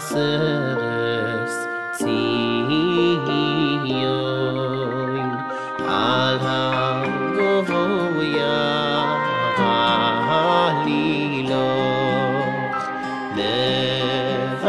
Aseres Tzion Al HaGovoya Halilo Lev